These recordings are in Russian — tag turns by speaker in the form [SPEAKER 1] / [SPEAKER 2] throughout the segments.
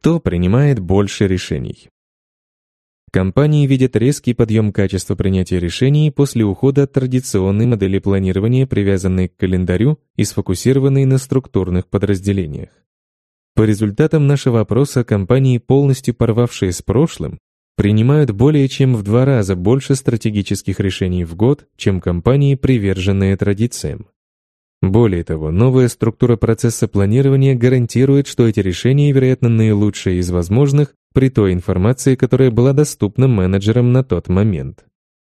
[SPEAKER 1] кто принимает больше решений. Компании видят резкий подъем качества принятия решений после ухода от традиционной модели планирования, привязанной к календарю и сфокусированной на структурных подразделениях. По результатам нашего опроса компании, полностью порвавшие с прошлым, принимают более чем в два раза больше стратегических решений в год, чем компании, приверженные традициям. Более того, новая структура процесса планирования гарантирует, что эти решения, вероятно, наилучшие из возможных при той информации, которая была доступна менеджерам на тот момент.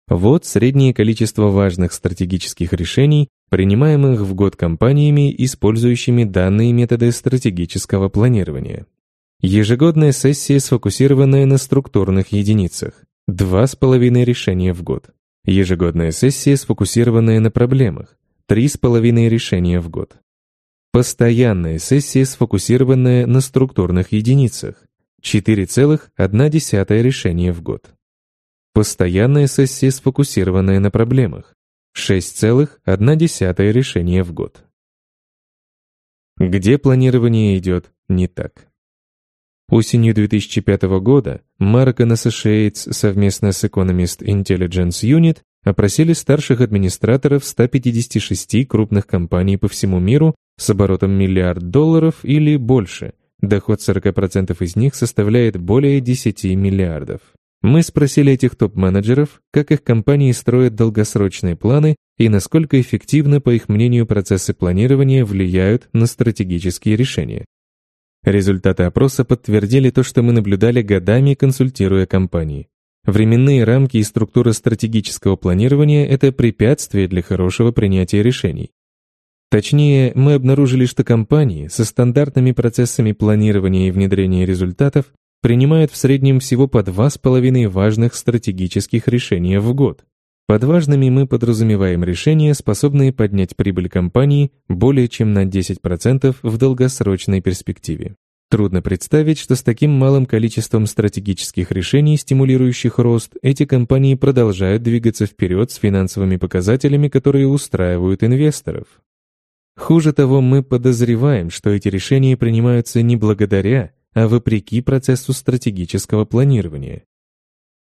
[SPEAKER 1] Вот среднее количество важных стратегических решений, принимаемых в год компаниями, использующими данные методы стратегического планирования. Ежегодная сессия, сфокусированная на структурных единицах. 2,5 решения в год. Ежегодная сессия, сфокусированная на проблемах три с половиной решения в год. Постоянная сессия, сфокусированная на структурных единицах, 4,1 решения в год. Постоянная сессия, сфокусированная на проблемах, 6,1 решения в год. Где планирование идет не так? Осенью 2005 года Marken Associates совместно с Economist Intelligence Unit опросили старших администраторов 156 крупных компаний по всему миру с оборотом миллиард долларов или больше. Доход 40% из них составляет более 10 миллиардов. Мы спросили этих топ-менеджеров, как их компании строят долгосрочные планы и насколько эффективно, по их мнению, процессы планирования влияют на стратегические решения. Результаты опроса подтвердили то, что мы наблюдали годами, консультируя компании. Временные рамки и структура стратегического планирования – это препятствие для хорошего принятия решений. Точнее, мы обнаружили, что компании со стандартными процессами планирования и внедрения результатов принимают в среднем всего по 2,5 важных стратегических решения в год. Под важными мы подразумеваем решения, способные поднять прибыль компании более чем на 10% в долгосрочной перспективе. Трудно представить, что с таким малым количеством стратегических решений, стимулирующих рост, эти компании продолжают двигаться вперед с финансовыми показателями, которые устраивают инвесторов. Хуже того, мы подозреваем, что эти решения принимаются не благодаря, а вопреки процессу стратегического планирования.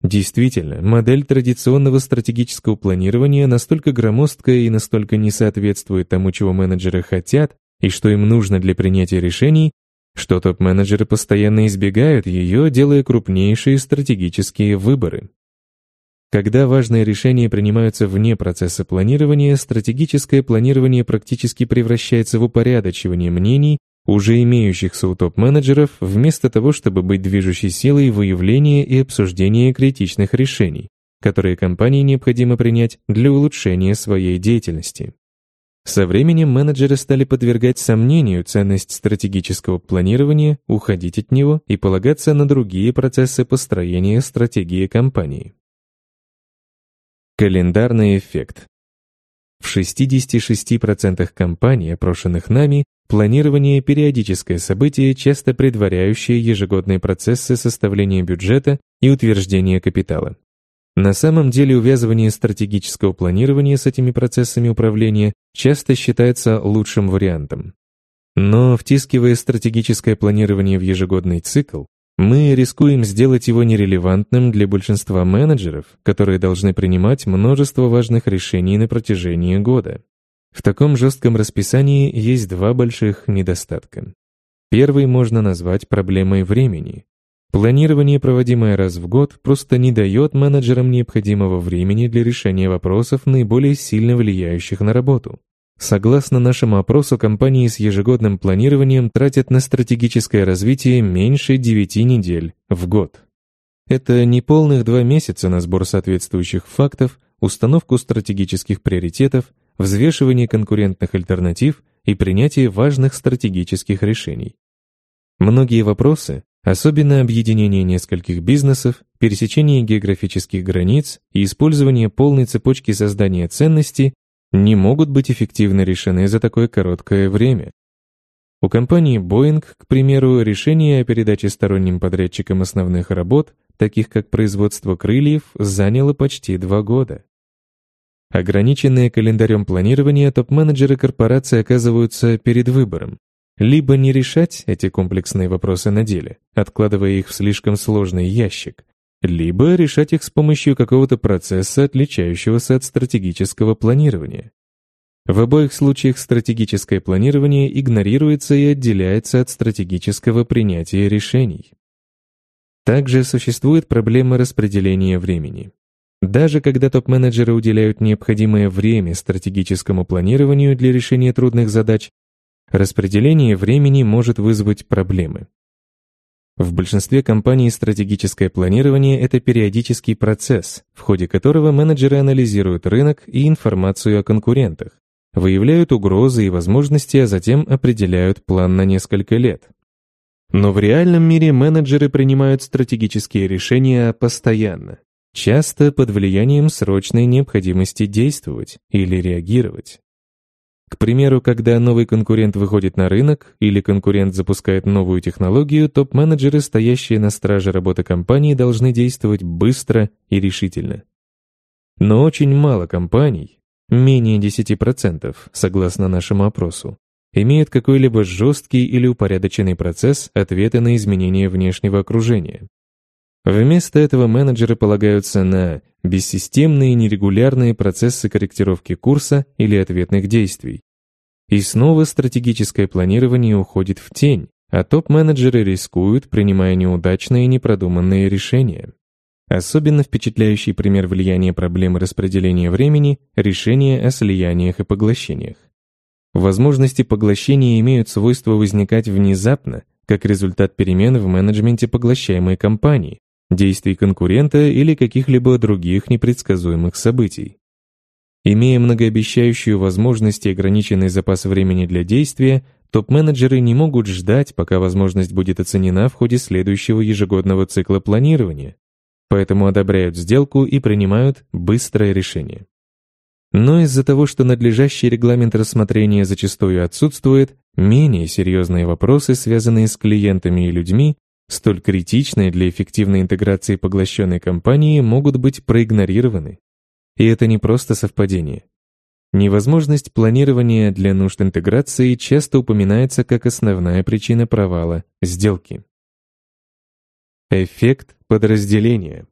[SPEAKER 1] Действительно, модель традиционного стратегического планирования настолько громоздкая и настолько не соответствует тому, чего менеджеры хотят и что им нужно для принятия решений, что топ-менеджеры постоянно избегают ее, делая крупнейшие стратегические выборы. Когда важные решения принимаются вне процесса планирования, стратегическое планирование практически превращается в упорядочивание мнений, уже имеющихся у топ-менеджеров, вместо того, чтобы быть движущей силой выявления и обсуждения критичных решений, которые компании необходимо принять для улучшения своей деятельности. Со временем менеджеры стали подвергать сомнению ценность стратегического планирования, уходить от него и полагаться на другие процессы построения стратегии компании. Календарный эффект. В 66% компаний, опрошенных нами, планирование – периодическое событие, часто предваряющее ежегодные процессы составления бюджета и утверждения капитала. На самом деле увязывание стратегического планирования с этими процессами управления часто считается лучшим вариантом. Но втискивая стратегическое планирование в ежегодный цикл, мы рискуем сделать его нерелевантным для большинства менеджеров, которые должны принимать множество важных решений на протяжении года. В таком жестком расписании есть два больших недостатка. Первый можно назвать проблемой времени. Планирование проводимое раз в год просто не дает менеджерам необходимого времени для решения вопросов, наиболее сильно влияющих на работу. Согласно нашему опросу, компании с ежегодным планированием тратят на стратегическое развитие меньше 9 недель в год. Это не полных два месяца на сбор соответствующих фактов, установку стратегических приоритетов, взвешивание конкурентных альтернатив и принятие важных стратегических решений. Многие вопросы особенно объединение нескольких бизнесов, пересечение географических границ и использование полной цепочки создания ценностей не могут быть эффективно решены за такое короткое время. У компании Boeing, к примеру, решение о передаче сторонним подрядчикам основных работ, таких как производство крыльев, заняло почти два года. Ограниченные календарем планирования, топ-менеджеры корпорации оказываются перед выбором либо не решать эти комплексные вопросы на деле, откладывая их в слишком сложный ящик, либо решать их с помощью какого-то процесса, отличающегося от стратегического планирования. В обоих случаях стратегическое планирование игнорируется и отделяется от стратегического принятия решений. Также существует проблема распределения времени. Даже когда топ-менеджеры уделяют необходимое время стратегическому планированию для решения трудных задач, распределение времени может вызвать проблемы. В большинстве компаний стратегическое планирование – это периодический процесс, в ходе которого менеджеры анализируют рынок и информацию о конкурентах, выявляют угрозы и возможности, а затем определяют план на несколько лет. Но в реальном мире менеджеры принимают стратегические решения постоянно, часто под влиянием срочной необходимости действовать или реагировать. К примеру, когда новый конкурент выходит на рынок или конкурент запускает новую технологию, топ-менеджеры, стоящие на страже работы компании, должны действовать быстро и решительно. Но очень мало компаний, менее 10%, согласно нашему опросу, имеют какой-либо жесткий или упорядоченный процесс ответа на изменения внешнего окружения. Вместо этого менеджеры полагаются на бессистемные нерегулярные процессы корректировки курса или ответных действий, и снова стратегическое планирование уходит в тень, а топ-менеджеры рискуют, принимая неудачные и непродуманные решения. Особенно впечатляющий пример влияния проблемы распределения времени – решение о слияниях и поглощениях. Возможности поглощения имеют свойство возникать внезапно, как результат перемен в менеджменте поглощаемой компании, действий конкурента или каких-либо других непредсказуемых событий. Имея многообещающую возможность и ограниченный запас времени для действия, топ-менеджеры не могут ждать, пока возможность будет оценена в ходе следующего ежегодного цикла планирования, поэтому одобряют сделку и принимают быстрое решение. Но из-за того, что надлежащий регламент рассмотрения зачастую отсутствует, менее серьезные вопросы, связанные с клиентами и людьми, столь критичные для эффективной интеграции поглощенной компании, могут быть проигнорированы. И это не просто совпадение. Невозможность планирования для нужд интеграции часто упоминается как основная причина провала сделки. Эффект подразделения.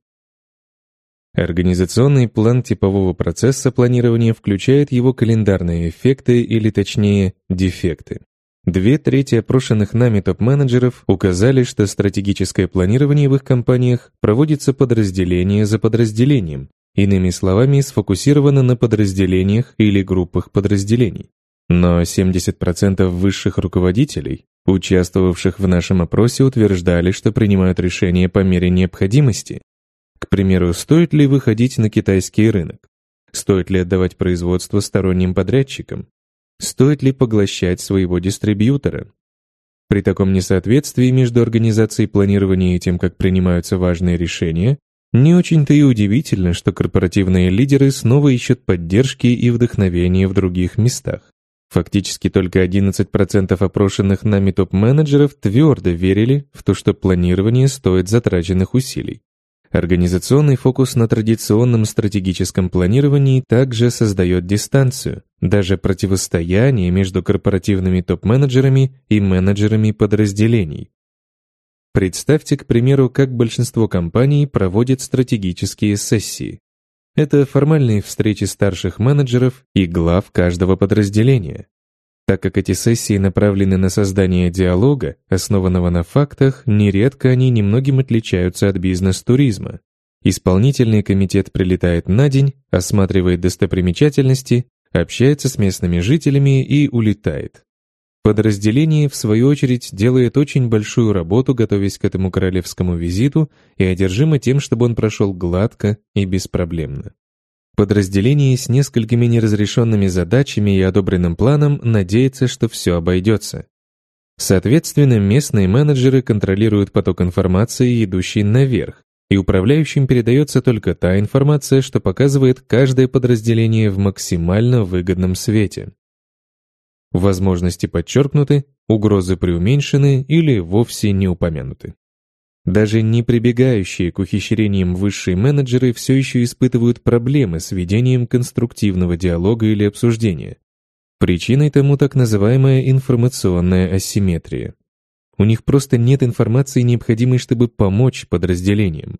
[SPEAKER 1] Организационный план типового процесса планирования включает его календарные эффекты или, точнее, дефекты. Две трети опрошенных нами топ-менеджеров указали, что стратегическое планирование в их компаниях проводится подразделение за подразделением, Иными словами, сфокусированы на подразделениях или группах подразделений. Но 70% высших руководителей, участвовавших в нашем опросе, утверждали, что принимают решения по мере необходимости. К примеру, стоит ли выходить на китайский рынок? Стоит ли отдавать производство сторонним подрядчикам? Стоит ли поглощать своего дистрибьютора? При таком несоответствии между организацией планирования и тем, как принимаются важные решения, не очень-то и удивительно, что корпоративные лидеры снова ищут поддержки и вдохновения в других местах. Фактически только 11% опрошенных нами топ-менеджеров твердо верили в то, что планирование стоит затраченных усилий. Организационный фокус на традиционном стратегическом планировании также создает дистанцию, даже противостояние между корпоративными топ-менеджерами и менеджерами подразделений. Представьте, к примеру, как большинство компаний проводят стратегические сессии. Это формальные встречи старших менеджеров и глав каждого подразделения. Так как эти сессии направлены на создание диалога, основанного на фактах, нередко они немногим отличаются от бизнес-туризма. Исполнительный комитет прилетает на день, осматривает достопримечательности, общается с местными жителями и улетает. Подразделение, в свою очередь, делает очень большую работу, готовясь к этому королевскому визиту и одержимо тем, чтобы он прошел гладко и беспроблемно. Подразделение с несколькими неразрешенными задачами и одобренным планом надеется, что все обойдется. Соответственно, местные менеджеры контролируют поток информации, идущий наверх, и управляющим передается только та информация, что показывает каждое подразделение в максимально выгодном свете возможности подчеркнуты, угрозы преуменьшены или вовсе не упомянуты. Даже не прибегающие к ухищрениям высшие менеджеры все еще испытывают проблемы с ведением конструктивного диалога или обсуждения. Причиной тому так называемая информационная асимметрия. У них просто нет информации, необходимой, чтобы помочь подразделениям.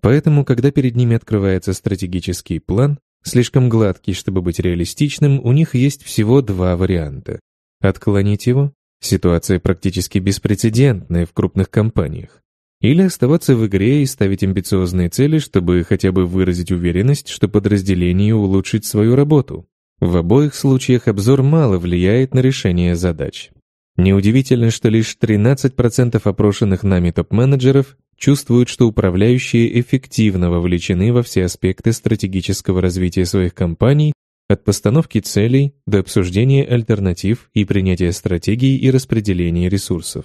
[SPEAKER 1] Поэтому, когда перед ними открывается стратегический план, слишком гладкий, чтобы быть реалистичным, у них есть всего два варианта. Отклонить его – ситуация практически беспрецедентная в крупных компаниях. Или оставаться в игре и ставить амбициозные цели, чтобы хотя бы выразить уверенность, что подразделение улучшит свою работу. В обоих случаях обзор мало влияет на решение задач. Неудивительно, что лишь 13% опрошенных нами топ-менеджеров чувствуют, что управляющие эффективно вовлечены во все аспекты стратегического развития своих компаний, от постановки целей до обсуждения альтернатив и принятия стратегий и распределения ресурсов.